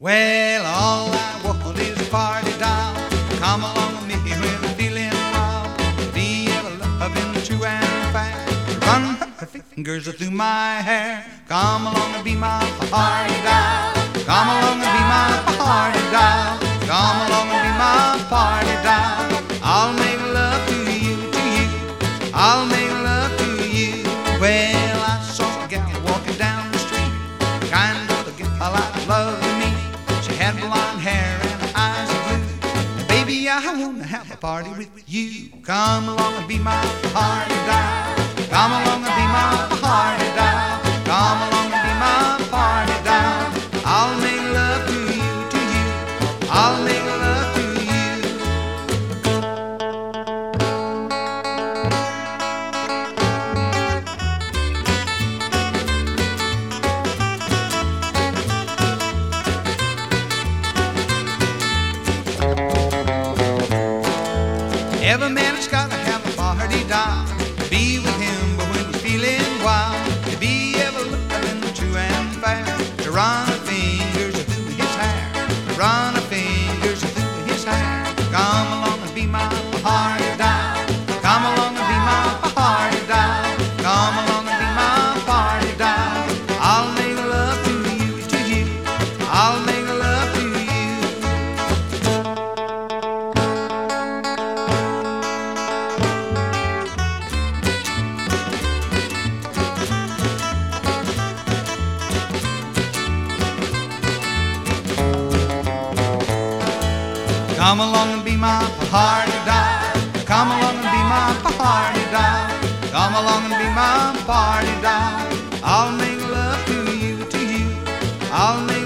Well, all I want is a party doll. Come along with me when I'm feeling wild. Be ever loving true and fair. Run her fingers through my hair. Come along and be my party doll. Come along and be my party doll. Come along and be my party doll. I'll make love to you, to you. I'll make had blonde hair and eyes of blue. Baby, I wanna have a party with you. Come along and be my party doll. Come along and Every man has got to have a party doll. Be with him, but when he's feeling wild, to be ever loving true and fair. To run Come along and be my party doll. Come along and be my party doll. Come along and be my party doll. I'll make love to you, to you. I'll make